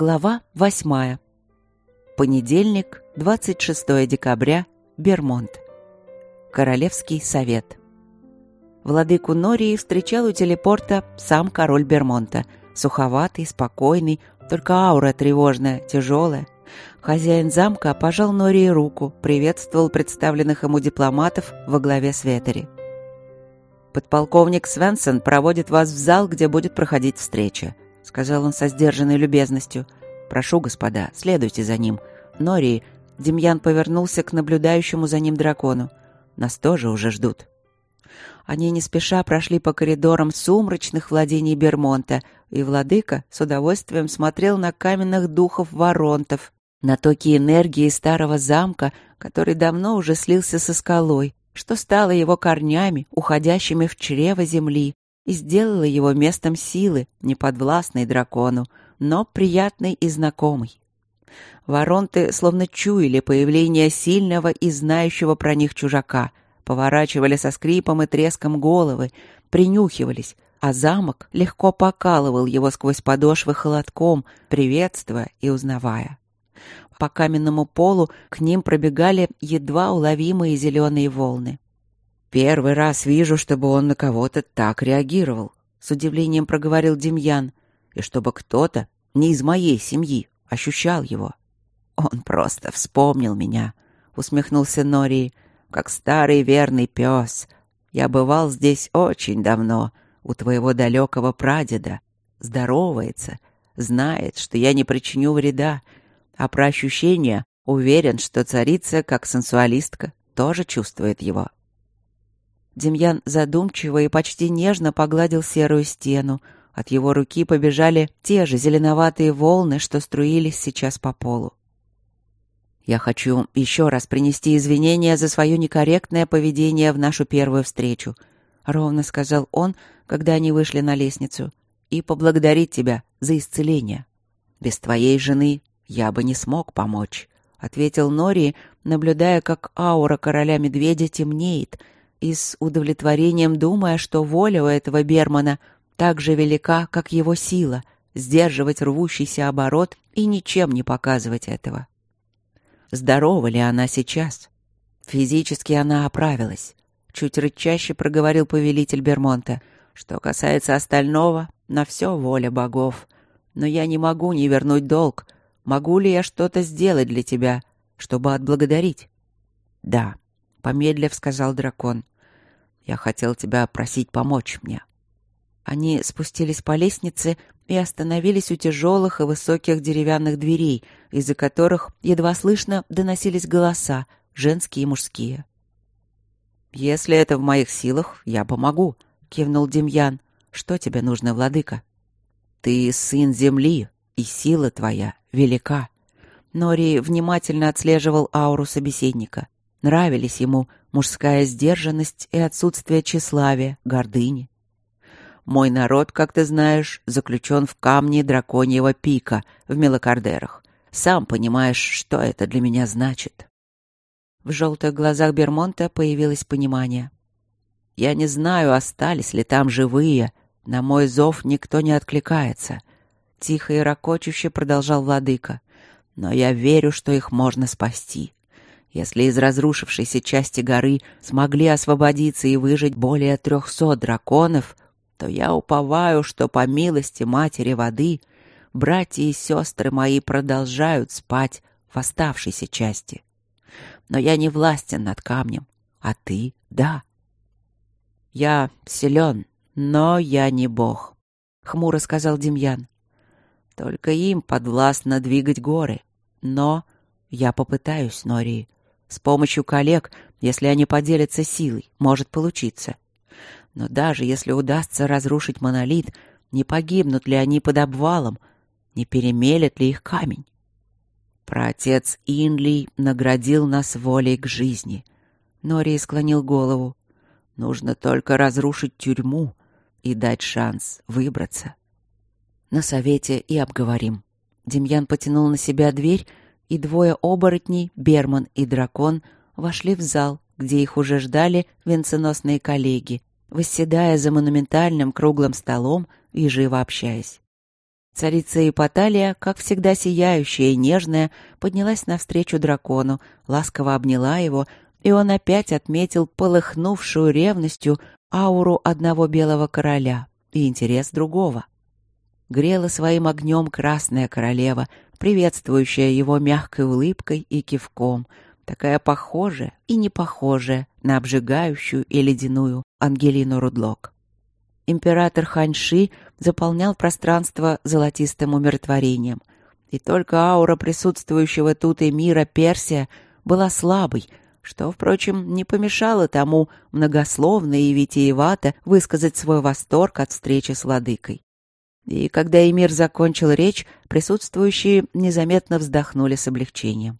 Глава восьмая. Понедельник, 26 декабря, Бермонт. Королевский совет. Владыку Нории встречал у телепорта сам король Бермонта. Суховатый, спокойный, только аура тревожная, тяжелая. Хозяин замка пожал Нории руку, приветствовал представленных ему дипломатов во главе с. «Подполковник Свенсон проводит вас в зал, где будет проходить встреча», — сказал он со сдержанной любезностью. «Прошу, господа, следуйте за ним. Нории...» Демьян повернулся к наблюдающему за ним дракону. «Нас тоже уже ждут». Они не спеша прошли по коридорам сумрачных владений Бермонта, и владыка с удовольствием смотрел на каменных духов воронтов, на токи энергии старого замка, который давно уже слился со скалой, что стало его корнями, уходящими в чрево земли, и сделало его местом силы, неподвластной дракону, но приятной и знакомой. Воронты словно чуяли появление сильного и знающего про них чужака, поворачивали со скрипом и треском головы, принюхивались, а замок легко покалывал его сквозь подошвы холодком, приветствуя и узнавая. По каменному полу к ним пробегали едва уловимые зеленые волны. «Первый раз вижу, чтобы он на кого-то так реагировал», — с удивлением проговорил Демьян, «и чтобы кто-то не из моей семьи ощущал его». «Он просто вспомнил меня», — усмехнулся Норий, «как старый верный пес. Я бывал здесь очень давно, у твоего далекого прадеда. Здоровается, знает, что я не причиню вреда, а про ощущения уверен, что царица, как сенсуалистка, тоже чувствует его». Демьян задумчиво и почти нежно погладил серую стену. От его руки побежали те же зеленоватые волны, что струились сейчас по полу. «Я хочу еще раз принести извинения за свое некорректное поведение в нашу первую встречу», — ровно сказал он, когда они вышли на лестницу, «и поблагодарить тебя за исцеление. Без твоей жены я бы не смог помочь», — ответил Нори, наблюдая, как аура короля-медведя темнеет — и с удовлетворением думая, что воля у этого Бермана так же велика, как его сила, сдерживать рвущийся оборот и ничем не показывать этого. Здорова ли она сейчас? Физически она оправилась. Чуть рычаще проговорил повелитель Бермонта. Что касается остального, на все воля богов. Но я не могу не вернуть долг. Могу ли я что-то сделать для тебя, чтобы отблагодарить? Да, помедлив сказал дракон. Я хотел тебя просить помочь мне. Они спустились по лестнице и остановились у тяжелых и высоких деревянных дверей, из-за которых едва слышно доносились голоса, женские и мужские. «Если это в моих силах, я помогу», — кивнул Демьян. «Что тебе нужно, владыка?» «Ты сын земли, и сила твоя велика». Нори внимательно отслеживал ауру собеседника. Нравились ему мужская сдержанность и отсутствие тщеславия, гордыни. Мой народ, как ты знаешь, заключен в камне драконьего пика в Мелокардерах. Сам понимаешь, что это для меня значит. В желтых глазах Бермонта появилось понимание. Я не знаю, остались ли там живые. На мой зов никто не откликается. Тихо и ракочуще продолжал владыка. Но я верю, что их можно спасти. Если из разрушившейся части горы смогли освободиться и выжить более трехсот драконов, то я уповаю, что по милости матери воды братья и сестры мои продолжают спать в оставшейся части. Но я не властен над камнем, а ты — да. Я силен, но я не бог, — хмуро сказал Демьян. Только им подвластно двигать горы. Но я попытаюсь, Нори, с помощью коллег, если они поделятся силой, может получиться. Но даже если удастся разрушить монолит, не погибнут ли они под обвалом, не перемелет ли их камень? Праотец Инли наградил нас волей к жизни. Нори склонил голову. Нужно только разрушить тюрьму и дать шанс выбраться. На совете и обговорим. Демьян потянул на себя дверь, и двое оборотней, Берман и Дракон, вошли в зал, где их уже ждали венценосные коллеги, восседая за монументальным круглым столом и живо общаясь. Царица Ипоталия, как всегда сияющая и нежная, поднялась навстречу дракону, ласково обняла его, и он опять отметил полыхнувшую ревностью ауру одного белого короля и интерес другого. Грела своим огнем красная королева, приветствующая его мягкой улыбкой и кивком, такая похожая и не похожая на обжигающую и ледяную Ангелину Рудлок. Император Ханьши заполнял пространство золотистым умиротворением, и только аура присутствующего тут и мира Персия была слабой, что, впрочем, не помешало тому многословно и витиевато высказать свой восторг от встречи с владыкой. И когда Эмир закончил речь, присутствующие незаметно вздохнули с облегчением.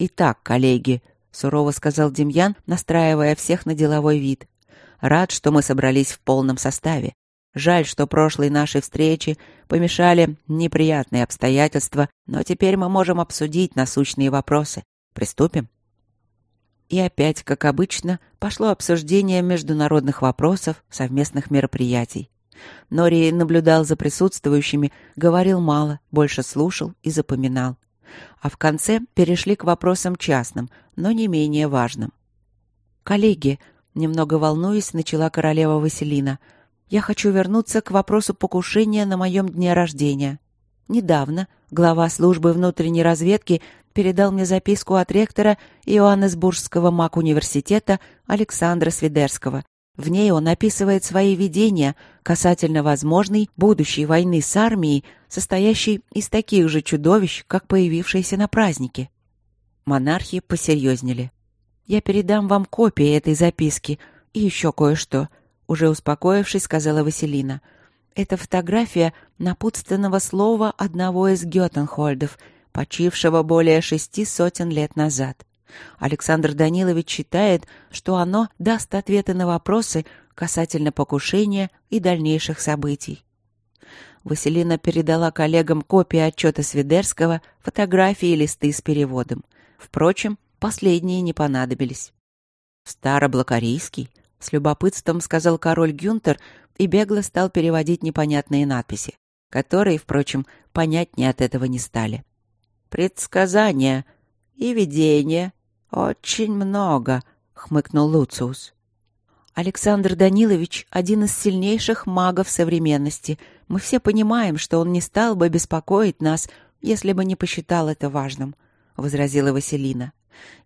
«Итак, коллеги», — сурово сказал Демьян, настраивая всех на деловой вид, — «рад, что мы собрались в полном составе. Жаль, что прошлой нашей встрече помешали неприятные обстоятельства, но теперь мы можем обсудить насущные вопросы. Приступим?» И опять, как обычно, пошло обсуждение международных вопросов, совместных мероприятий. Нори наблюдал за присутствующими, говорил мало, больше слушал и запоминал. А в конце перешли к вопросам частным, но не менее важным. «Коллеги», немного волнуясь, начала королева Василина, «я хочу вернуться к вопросу покушения на моем дне рождения. Недавно глава службы внутренней разведки передал мне записку от ректора Иоаннесбургского маг-университета Александра Свидерского, в ней он описывает свои видения касательно возможной будущей войны с армией, состоящей из таких же чудовищ, как появившиеся на празднике. Монархи посерьезнели. «Я передам вам копии этой записки и еще кое-что», — уже успокоившись, сказала Василина. «Это фотография напутственного слова одного из Геттенхольдов, почившего более шести сотен лет назад. Александр Данилович считает, что оно даст ответы на вопросы касательно покушения и дальнейших событий. Василина передала коллегам копии отчета Свидерского, фотографии и листы с переводом. Впрочем, последние не понадобились. «Староблокарийский», — с любопытством сказал король Гюнтер и бегло стал переводить непонятные надписи, которые, впрочем, понятнее от этого не стали. «Предсказания и видения «Очень много», — хмыкнул Луциус. Александр Данилович — один из сильнейших магов современности. Мы все понимаем, что он не стал бы беспокоить нас, если бы не посчитал это важным», — возразила Василина.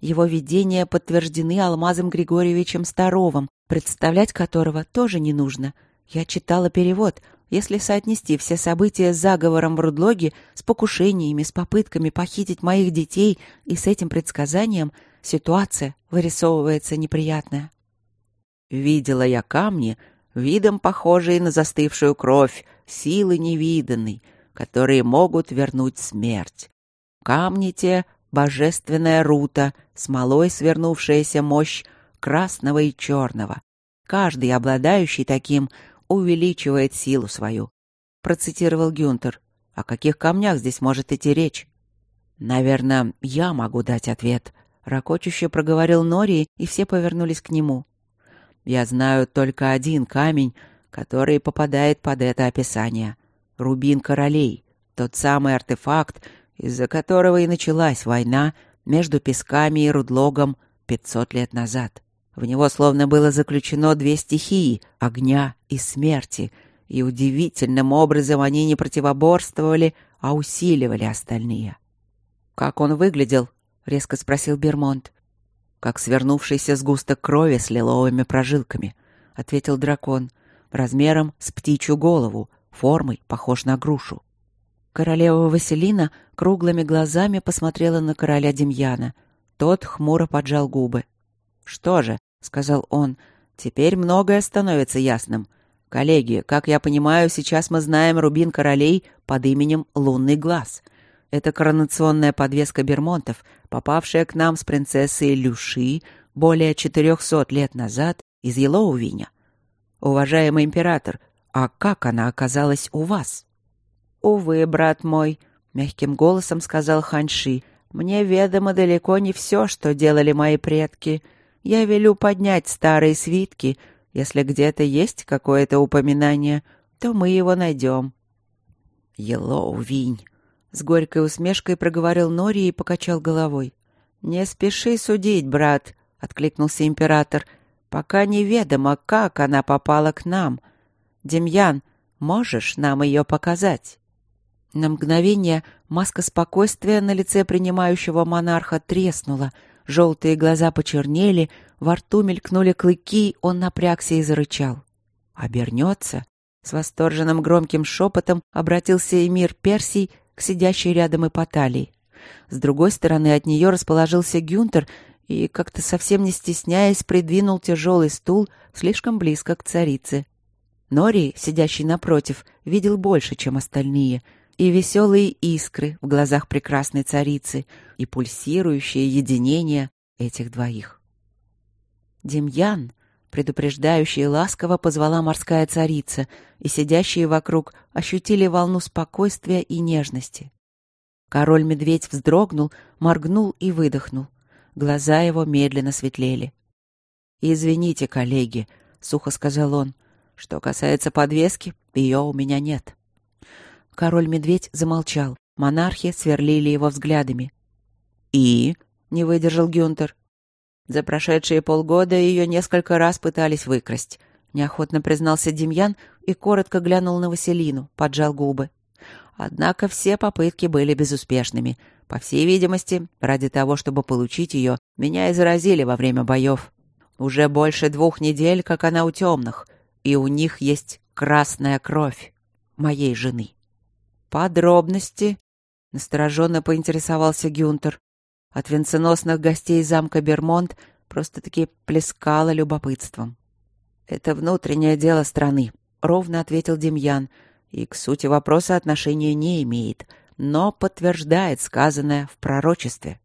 «Его видения подтверждены Алмазом Григорьевичем Старовым, представлять которого тоже не нужно. Я читала перевод. Если соотнести все события с заговором в Рудлоге, с покушениями, с попытками похитить моих детей и с этим предсказанием — ситуация вырисовывается неприятная. Видела я камни, видом похожие на застывшую кровь, силы невиданной, которые могут вернуть смерть. Камни те — божественная рута, смолой свернувшаяся мощь красного и черного. Каждый, обладающий таким, увеличивает силу свою. Процитировал Гюнтер. О каких камнях здесь может идти речь? Наверное, я могу дать ответ, Ракочуще проговорил Нори, и все повернулись к нему. «Я знаю только один камень, который попадает под это описание. Рубин королей, тот самый артефакт, из-за которого и началась война между Песками и Рудлогом пятьсот лет назад. В него словно было заключено две стихии — огня и смерти, и удивительным образом они не противоборствовали, а усиливали остальные. Как он выглядел, — резко спросил Бермонт. «Как свернувшийся сгусток крови с лиловыми прожилками», — ответил дракон, размером с птичью голову, формой похож на грушу. Королева Василина круглыми глазами посмотрела на короля Демьяна. Тот хмуро поджал губы. «Что же», — сказал он, — «теперь многое становится ясным. Коллеги, как я понимаю, сейчас мы знаем рубин королей под именем Лунный Глаз. Это коронационная подвеска Бермонтов, попавшая к нам с принцессой Люши более четырехсот лет назад из Елоувиня. Уважаемый император, а как она оказалась у вас? Увы, брат мой, мягким голосом сказал Ханьши, мне ведомо далеко не все, что делали мои предки. Я велю поднять старые свитки. Если где-то есть какое-то упоминание, то мы его найдем. Елоу-винь!» С горькой усмешкой проговорил Нори и покачал головой. «Не спеши судить, брат», — откликнулся император, «пока неведомо, как она попала к нам. Демьян, можешь нам ее показать?» На мгновение маска спокойствия на лице принимающего монарха треснула, желтые глаза почернели, во рту мелькнули клыки, он напрягся и зарычал. «Обернется?» С восторженным громким шепотом обратился эмир Персий к сидящей рядом Ипоталии. С другой стороны от нее расположился Гюнтер и, как-то совсем не стесняясь, придвинул тяжелый стул слишком близко к царице. Нори, сидящий напротив, видел больше, чем остальные, и веселые искры в глазах прекрасной царицы, и пульсирующее единение этих двоих. Демьян, предупреждающая ласково позвала морская царица, и сидящие вокруг ощутили волну спокойствия и нежности. Король-медведь вздрогнул, моргнул и выдохнул. Глаза его медленно светлели. «Извините, коллеги», — сухо сказал он. «Что касается подвески, ее у меня нет». Король-медведь замолчал. Монархи сверлили его взглядами. «И?» — не выдержал Гюнтер. За прошедшие полгода ее несколько раз пытались выкрасть. Неохотно признался Демьян и коротко глянул на Василину, поджал губы. Однако все попытки были безуспешными. По всей видимости, ради того, чтобы получить ее, меня и заразили во время боев. Уже больше двух недель, как она у темных, и у них есть красная кровь моей жены. Подробности? Настороженно поинтересовался Гюнтер. От венценосных гостей замка Бермонт просто-таки плескало любопытством. «Это внутреннее дело страны», — ровно ответил Демьян, и к сути вопроса отношения не имеет, но подтверждает сказанное в пророчестве.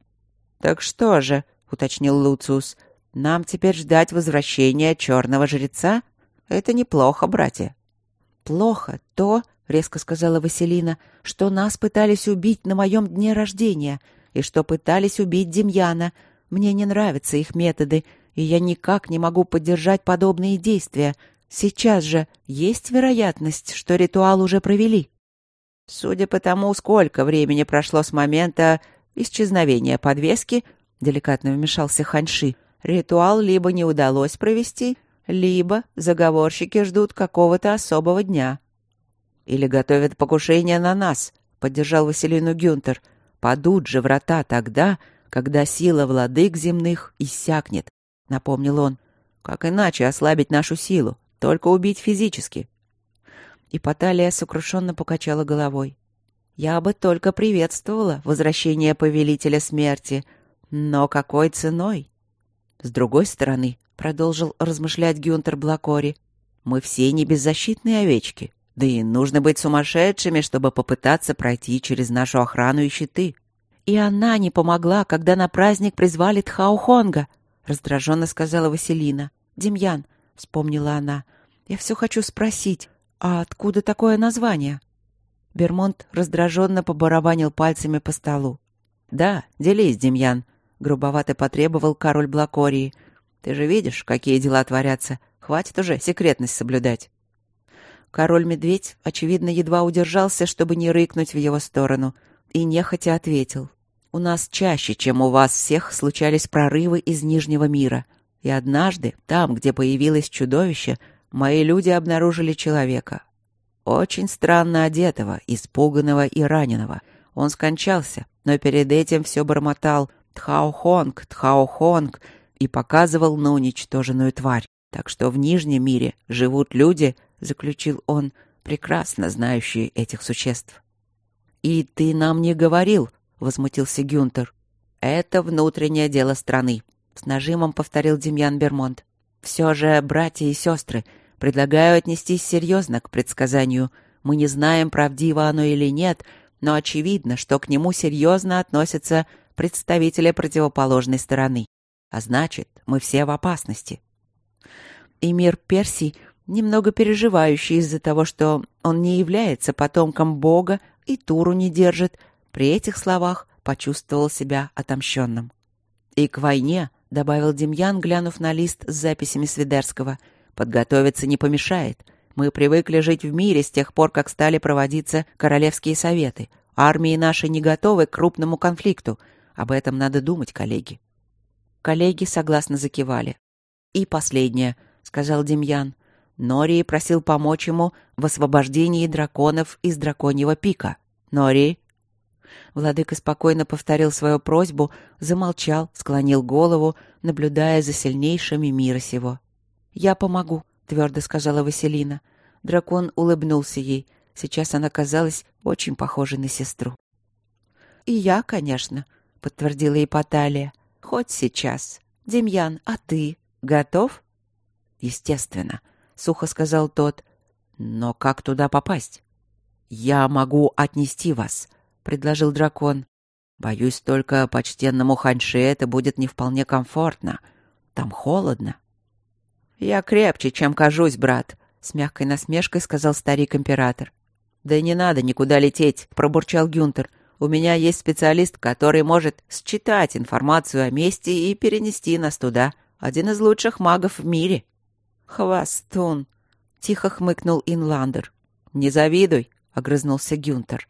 «Так что же», — уточнил Луциус, — «нам теперь ждать возвращения черного жреца? Это неплохо, братья». «Плохо то», — резко сказала Василина, — «что нас пытались убить на моем дне рождения, и что пытались убить Демьяна. Мне не нравятся их методы, и я никак не могу поддержать подобные действия. Сейчас же есть вероятность, что ритуал уже провели. Судя по тому, сколько времени прошло с момента исчезновения подвески, деликатно вмешался Ханьши, ритуал либо не удалось провести, либо заговорщики ждут какого-то особого дня. Или готовят покушение на нас, поддержал Василину Гюнтер. Падут же врата тогда, когда сила владык земных иссякнет, напомнил он. Как иначе ослабить нашу силу? Только убить физически. И Паталия сокрушенно покачала головой. Я бы только приветствовала возвращение повелителя смерти, но какой ценой? С другой стороны, продолжил размышлять Гюнтер Блакори, мы все не беззащитные овечки. Да и нужно быть сумасшедшими, чтобы попытаться пройти через нашу охрану и щиты. И она не помогла, когда на праздник призвали Тхаухонга, раздраженно сказала Василина. Демьян, вспомнила она, я все хочу спросить, а откуда такое название? Бермонт раздраженно побарабанил пальцами по столу. «Да, делись, Демьян», — грубовато потребовал король Блакории. «Ты же видишь, какие дела творятся. Хватит уже секретность соблюдать». Король-медведь, очевидно, едва удержался, чтобы не рыкнуть в его сторону, и нехотя ответил. «У нас чаще, чем у вас всех, случались прорывы из Нижнего мира. И однажды, там, где появилось чудовище, мои люди обнаружили человека. Очень странно одетого, испуганного и раненого. Он скончался, но перед этим все бормотал «Тхаохонг, Тхаохонг» и показывал на уничтоженную тварь. Так что в Нижнем мире живут люди, заключил он, прекрасно знающие этих существ. «И ты нам не говорил», — возмутился Гюнтер. «Это внутреннее дело страны», — с нажимом повторил Демьян Бермонт. «Все же, братья и сестры, предлагаю отнестись серьезно к предсказанию. Мы не знаем, правдиво оно или нет, но очевидно, что к нему серьезно относятся представители противоположной стороны. А значит, мы все в опасности». И мир Персий немного переживающий из-за того, что он не является потомком Бога и Туру не держит, при этих словах почувствовал себя отомщенным. «И к войне», — добавил Демьян, глянув на лист с записями Свидерского, — «подготовиться не помешает. Мы привыкли жить в мире с тех пор, как стали проводиться королевские советы. Армии наши не готовы к крупному конфликту. Об этом надо думать, коллеги». Коллеги согласно закивали. «И последнее», — сказал Демьян. Нори просил помочь ему в освобождении драконов из драконьего пика. Нори. Владыка спокойно повторил свою просьбу, замолчал, склонил голову, наблюдая за сильнейшими мира сего. «Я помогу», — твердо сказала Василина. Дракон улыбнулся ей. Сейчас она казалась очень похожей на сестру. «И я, конечно», — подтвердила Ипоталия. «Хоть сейчас. Демьян, а ты готов?» «Естественно», — сухо сказал тот. «Но как туда попасть?» «Я могу отнести вас», — предложил дракон. «Боюсь, только почтенному ханьше это будет не вполне комфортно. Там холодно». «Я крепче, чем кажусь, брат», — с мягкой насмешкой сказал старик-император. «Да не надо никуда лететь», — пробурчал Гюнтер. «У меня есть специалист, который может считать информацию о месте и перенести нас туда. Один из лучших магов в мире». «Хвастун!» — тихо хмыкнул Инландер. «Не завидуй!» — огрызнулся Гюнтер.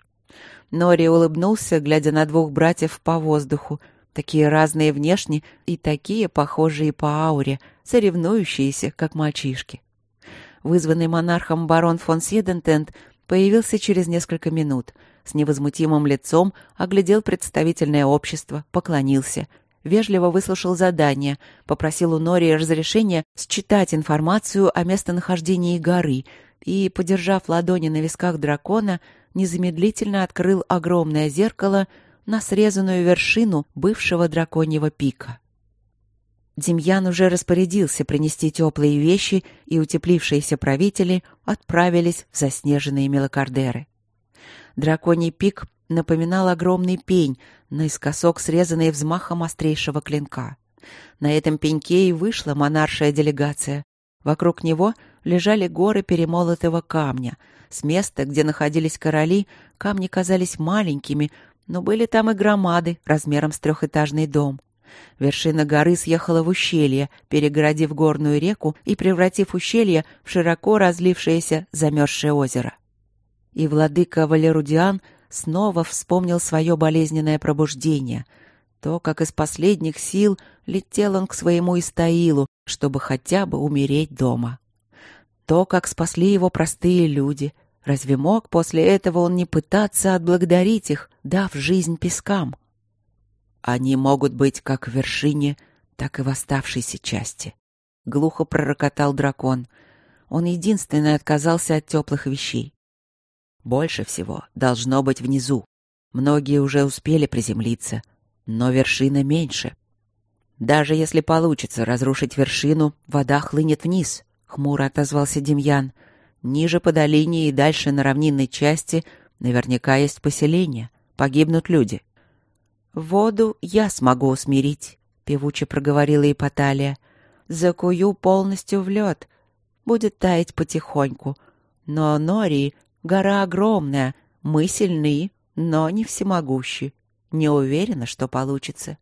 Нори улыбнулся, глядя на двух братьев по воздуху, такие разные внешне и такие похожие по ауре, соревнующиеся, как мальчишки. Вызванный монархом барон фон Седентент появился через несколько минут. С невозмутимым лицом оглядел представительное общество, поклонился — вежливо выслушал задание, попросил у Нори разрешения считать информацию о местонахождении горы и, подержав ладони на висках дракона, незамедлительно открыл огромное зеркало на срезанную вершину бывшего драконьего пика. Демьян уже распорядился принести теплые вещи, и утеплившиеся правители отправились в заснеженные мелокардеры. Драконий пик напоминал огромный пень, наискосок срезанный взмахом острейшего клинка. На этом пеньке и вышла монаршая делегация. Вокруг него лежали горы перемолотого камня. С места, где находились короли, камни казались маленькими, но были там и громады размером с трехэтажный дом. Вершина горы съехала в ущелье, перегородив горную реку и превратив ущелье в широко разлившееся замерзшее озеро. И владыка Валерудиан снова вспомнил свое болезненное пробуждение, то, как из последних сил летел он к своему Истаилу, чтобы хотя бы умереть дома. То, как спасли его простые люди. Разве мог после этого он не пытаться отблагодарить их, дав жизнь пескам? Они могут быть как в вершине, так и в оставшейся части. Глухо пророкотал дракон. Он единственный отказался от теплых вещей. Больше всего должно быть внизу. Многие уже успели приземлиться, но вершина меньше. Даже если получится разрушить вершину, вода хлынет вниз, хмуро отозвался Демьян. Ниже по долине и дальше на равнинной части наверняка есть поселение, погибнут люди. Воду я смогу усмирить, певуче проговорила Ипоталия. Закую полностью в лед. Будет таять потихоньку. Но Нори Гора огромная, мы сильны, но не всемогущи. Не уверена, что получится.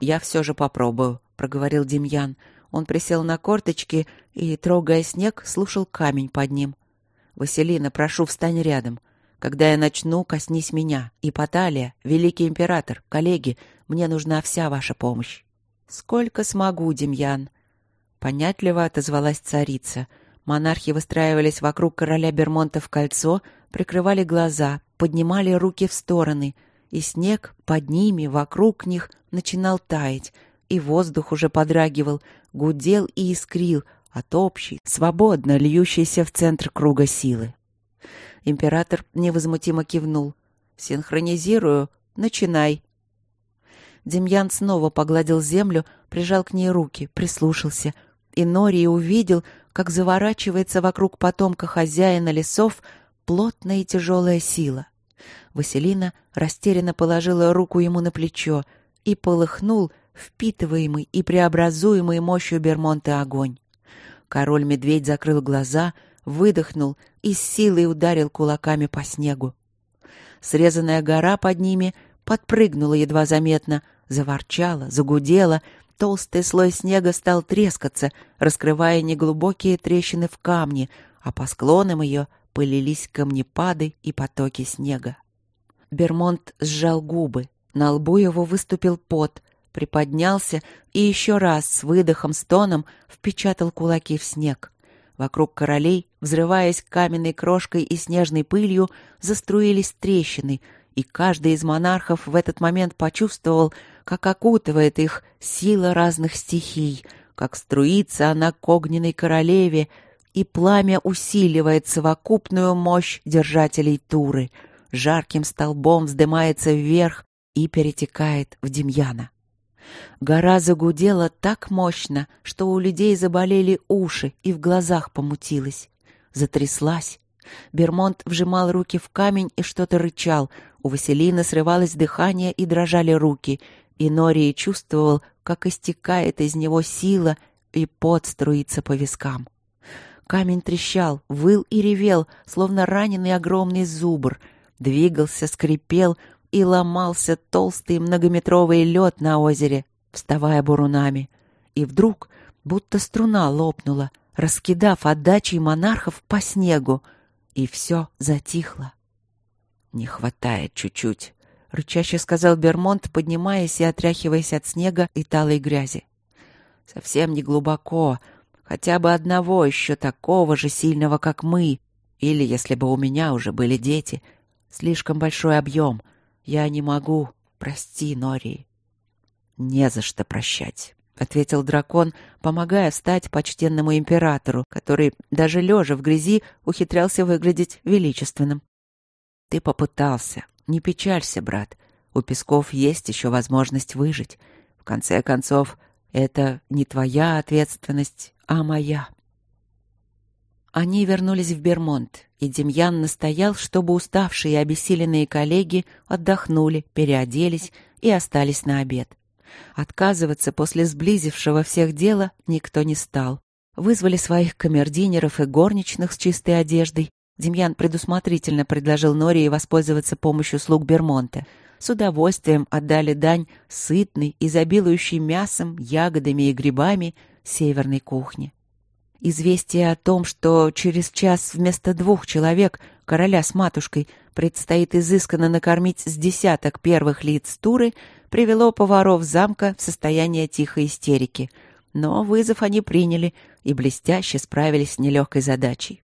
Я все же попробую, проговорил Демьян. Он присел на корточки и, трогая снег, слушал камень под ним. Василина, прошу, встань рядом. Когда я начну, коснись меня. И Паталия, великий император, коллеги, мне нужна вся ваша помощь. Сколько смогу, Демьян. Понятливо отозвалась царица — Монархи выстраивались вокруг короля Бермонта в кольцо, прикрывали глаза, поднимали руки в стороны, и снег под ними, вокруг них, начинал таять, и воздух уже подрагивал, гудел и искрил от общей, свободно льющейся в центр круга силы. Император невозмутимо кивнул. «Синхронизирую. Начинай». Демьян снова погладил землю, прижал к ней руки, прислушался. И Нори увидел, как заворачивается вокруг потомка хозяина лесов плотная и тяжелая сила. Василина растерянно положила руку ему на плечо и полыхнул впитываемый и преобразуемый мощью Бермонта огонь. Король-медведь закрыл глаза, выдохнул и с силой ударил кулаками по снегу. Срезанная гора под ними подпрыгнула едва заметно, заворчала, загудела — Толстый слой снега стал трескаться, раскрывая неглубокие трещины в камне, а по склонам ее пылились камнепады и потоки снега. Бермонт сжал губы, на лбу его выступил пот, приподнялся и еще раз с выдохом-стоном впечатал кулаки в снег. Вокруг королей, взрываясь каменной крошкой и снежной пылью, заструились трещины, и каждый из монархов в этот момент почувствовал, как окутывает их сила разных стихий, как струится она к огненной королеве, и пламя усиливает совокупную мощь держателей Туры, жарким столбом вздымается вверх и перетекает в Демьяна. Гора загудела так мощно, что у людей заболели уши и в глазах помутилось. Затряслась. Бермонт вжимал руки в камень и что-то рычал. У Василины срывалось дыхание и дрожали руки. И Нории чувствовал, как истекает из него сила, и пот струится по вискам. Камень трещал, выл и ревел, словно раненый огромный зубр. Двигался, скрипел, и ломался толстый многометровый лед на озере, вставая бурунами. И вдруг, будто струна лопнула, раскидав отдачей монархов по снегу, и все затихло. «Не хватает чуть-чуть», — рычаще сказал Бермонт, поднимаясь и отряхиваясь от снега и талой грязи. «Совсем не глубоко, хотя бы одного еще такого же сильного, как мы, или если бы у меня уже были дети. Слишком большой объем — я не могу. Прости, Нори. Не за что прощать, ответил дракон, помогая встать почтенному императору, который даже лежа в грязи ухитрялся выглядеть величественным. Ты попытался. Не печалься, брат. У Песков есть еще возможность выжить. В конце концов, это не твоя ответственность, а моя. Они вернулись в Бермонт, и Демьян настоял, чтобы уставшие и обессиленные коллеги отдохнули, переоделись и остались на обед. Отказываться после сблизившего всех дела никто не стал. Вызвали своих камердинеров и горничных с чистой одеждой. Демьян предусмотрительно предложил Нории воспользоваться помощью слуг Бермонта. С удовольствием отдали дань сытной, изобилующей мясом, ягодами и грибами северной кухни. Известие о том, что через час вместо двух человек, короля с матушкой, предстоит изысканно накормить с десяток первых лиц туры, привело поваров замка в состояние тихой истерики. Но вызов они приняли и блестяще справились с нелегкой задачей.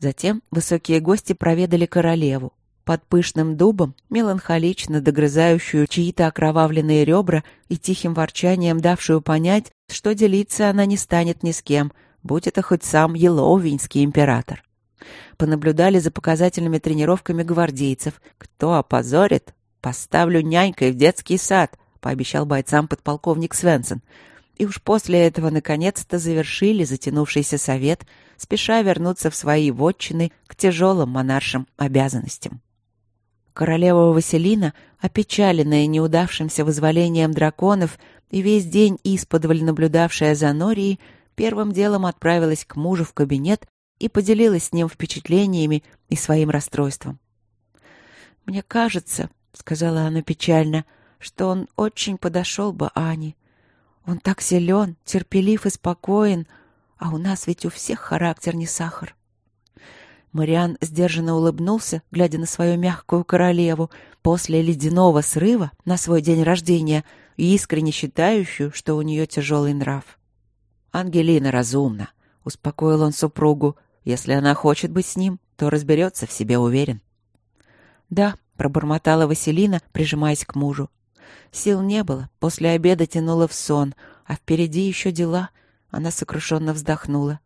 Затем высокие гости проведали королеву. Под пышным дубом, меланхолично догрызающую чьи-то окровавленные ребра и тихим ворчанием давшую понять, что делиться она не станет ни с кем — будь это хоть сам Елоувинский император. Понаблюдали за показательными тренировками гвардейцев. Кто опозорит, поставлю нянькой в детский сад, пообещал бойцам подполковник Свенсон. И уж после этого наконец-то завершили затянувшийся совет, спеша вернуться в свои вотчины к тяжелым монаршим обязанностям. Королева Василина, опечаленная неудавшимся вызволением драконов и весь день исподволь наблюдавшая за Норией, первым делом отправилась к мужу в кабинет и поделилась с ним впечатлениями и своим расстройством. «Мне кажется, — сказала она печально, — что он очень подошел бы Ане. Он так силен, терпелив и спокоен, а у нас ведь у всех характер не сахар». Мариан сдержанно улыбнулся, глядя на свою мягкую королеву, после ледяного срыва на свой день рождения и искренне считающую, что у нее тяжелый нрав. Ангелина разумна, успокоил он супругу. Если она хочет быть с ним, то разберется в себе уверен. Да, пробормотала Василина, прижимаясь к мужу. Сил не было, после обеда тянула в сон, а впереди еще дела. Она сокрушенно вздохнула.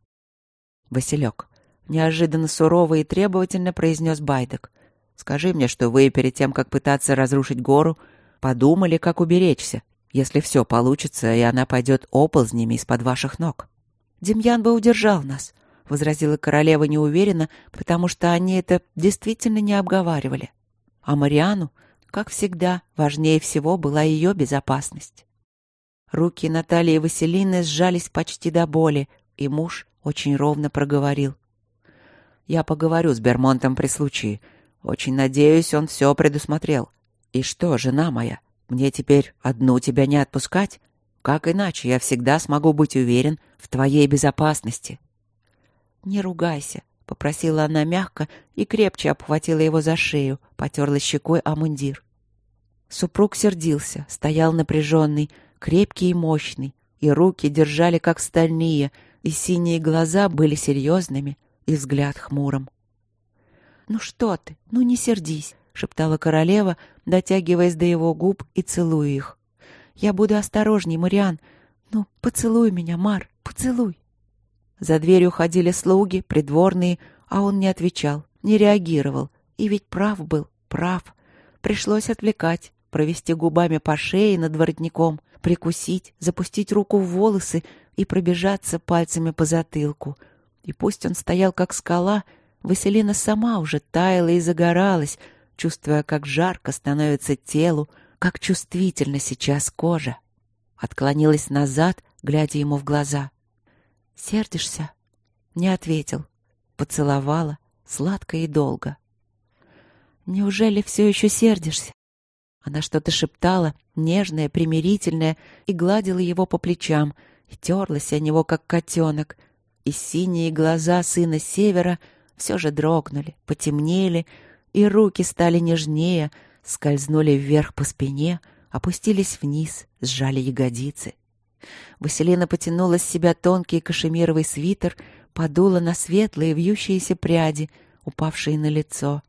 Василек, неожиданно сурово и требовательно произнес Байдек. Скажи мне, что вы перед тем, как пытаться разрушить гору, подумали, как уберечься если все получится, и она пойдет оползнями из-под ваших ног. Демьян бы удержал нас, — возразила королева неуверенно, потому что они это действительно не обговаривали. А Мариану, как всегда, важнее всего была ее безопасность. Руки Натальи и Василины сжались почти до боли, и муж очень ровно проговорил. «Я поговорю с Бермонтом при случае. Очень надеюсь, он все предусмотрел. И что, жена моя, мне теперь одну тебя не отпускать? Как иначе я всегда смогу быть уверен в твоей безопасности? Не ругайся, попросила она мягко и крепче обхватила его за шею, потерла щекой о мундир. Супруг сердился, стоял напряженный, крепкий и мощный, и руки держали как стальные, и синие глаза были серьезными, и взгляд хмурым. «Ну что ты? Ну не сердись!» — шептала королева, дотягиваясь до его губ и целуя их. «Я буду осторожней, Мариан. Ну, поцелуй меня, Мар, поцелуй!» За дверью ходили слуги, придворные, а он не отвечал, не реагировал. И ведь прав был, прав. Пришлось отвлекать, провести губами по шее над воротником, прикусить, запустить руку в волосы и пробежаться пальцами по затылку. И пусть он стоял как скала, Василина сама уже таяла и загоралась, чувствуя, как жарко становится телу, как чувствительна сейчас кожа. Отклонилась назад, глядя ему в глаза. «Сердишься?» Не ответил. Поцеловала, сладко и долго. «Неужели все еще сердишься?» Она что-то шептала, нежное, примирительное, и гладила его по плечам, и терлась о него, как котенок. И синие глаза сына севера все же дрогнули, потемнели, и руки стали нежнее, скользнули вверх по спине, опустились вниз, сжали ягодицы. Василина потянула с себя тонкий кашемировый свитер, подула на светлые вьющиеся пряди, упавшие на лицо.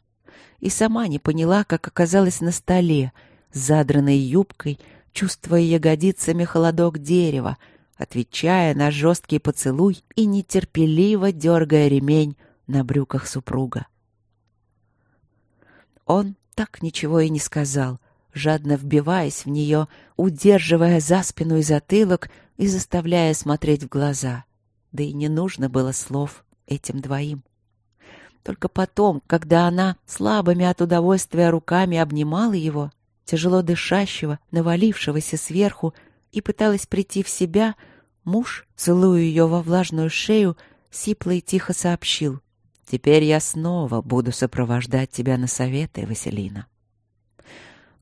И сама не поняла, как оказалась на столе, задранной юбкой, чувствуя ягодицами холодок дерева, отвечая на жесткий поцелуй и нетерпеливо дергая ремень на брюках супруга. Он так ничего и не сказал, жадно вбиваясь в нее, удерживая за спину и затылок и заставляя смотреть в глаза. Да и не нужно было слов этим двоим. Только потом, когда она слабыми от удовольствия руками обнимала его, тяжело дышащего, навалившегося сверху, и пыталась прийти в себя, муж, целуя ее во влажную шею, сипло и тихо сообщил. «Теперь я снова буду сопровождать тебя на советы, Василина».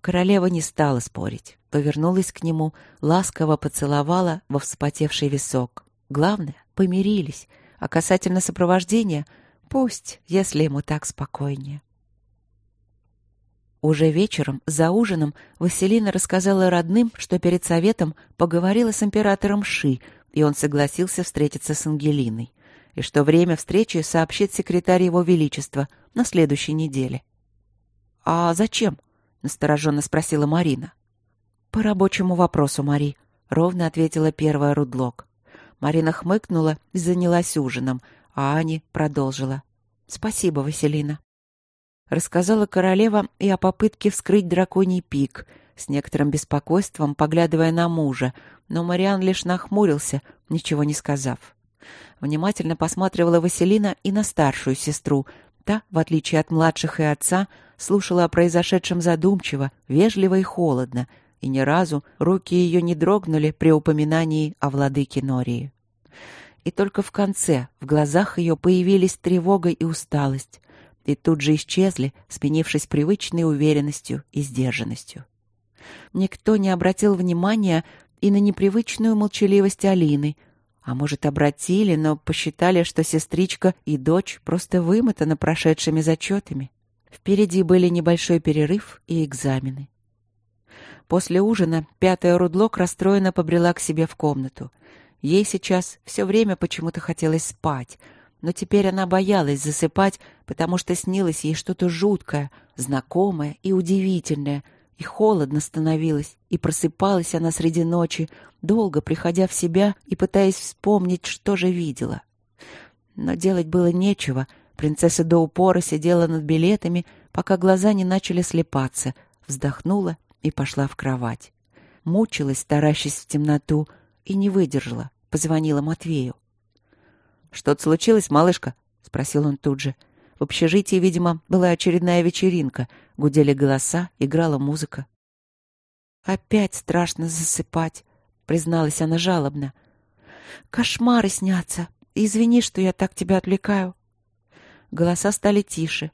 Королева не стала спорить, повернулась к нему, ласково поцеловала во вспотевший висок. Главное, помирились, а касательно сопровождения — пусть, если ему так спокойнее. Уже вечером, за ужином, Василина рассказала родным, что перед советом поговорила с императором Ши, и он согласился встретиться с Ангелиной, и что время встречи сообщит секретарь его величества на следующей неделе. «А зачем?» — настороженно спросила Марина. «По рабочему вопросу, Мари», — ровно ответила первая Рудлок. Марина хмыкнула и занялась ужином, а Ани продолжила. «Спасибо, Василина». Рассказала королева и о попытке вскрыть драконий пик, с некоторым беспокойством поглядывая на мужа, но Мариан лишь нахмурился, ничего не сказав. Внимательно посматривала Василина и на старшую сестру. Та, в отличие от младших и отца, слушала о произошедшем задумчиво, вежливо и холодно, и ни разу руки ее не дрогнули при упоминании о владыке Нории. И только в конце в глазах ее появились тревога и усталость, и тут же исчезли, сменившись привычной уверенностью и сдержанностью. Никто не обратил внимания и на непривычную молчаливость Алины, а может, обратили, но посчитали, что сестричка и дочь просто вымотаны прошедшими зачетами. Впереди были небольшой перерыв и экзамены. После ужина пятая Рудлок расстроенно побрела к себе в комнату. Ей сейчас все время почему-то хотелось спать, но теперь она боялась засыпать, потому что снилось ей что-то жуткое, знакомое и удивительное, и холодно становилось, и просыпалась она среди ночи, долго приходя в себя и пытаясь вспомнить, что же видела. Но делать было нечего — Принцесса до упора сидела над билетами, пока глаза не начали слепаться, вздохнула и пошла в кровать. Мучилась, таращась в темноту, и не выдержала. Позвонила Матвею. «Что-то случилось, малышка?» — спросил он тут же. В общежитии, видимо, была очередная вечеринка. Гудели голоса, играла музыка. «Опять страшно засыпать», — призналась она жалобно. «Кошмары снятся. Извини, что я так тебя отвлекаю. Голоса стали тише.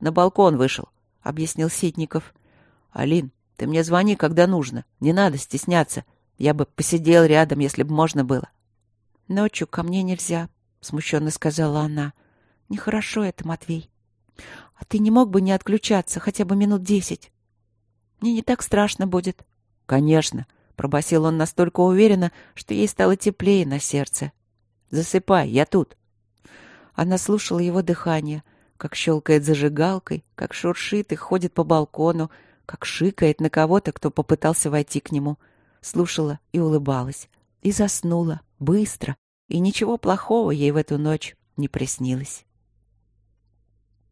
«На балкон вышел», — объяснил Ситников. «Алин, ты мне звони, когда нужно. Не надо стесняться. Я бы посидел рядом, если бы можно было». «Ночью ко мне нельзя», — смущенно сказала она. Нехорошо это, Матвей. А ты не мог бы не отключаться хотя бы минут десять? Мне не так страшно будет. Конечно, пробасил он настолько уверенно, что ей стало теплее на сердце. Засыпай, я тут. Она слушала его дыхание, как щелкает зажигалкой, как шуршит и ходит по балкону, как шикает на кого-то, кто попытался войти к нему. Слушала и улыбалась. И заснула, быстро, и ничего плохого ей в эту ночь не приснилось.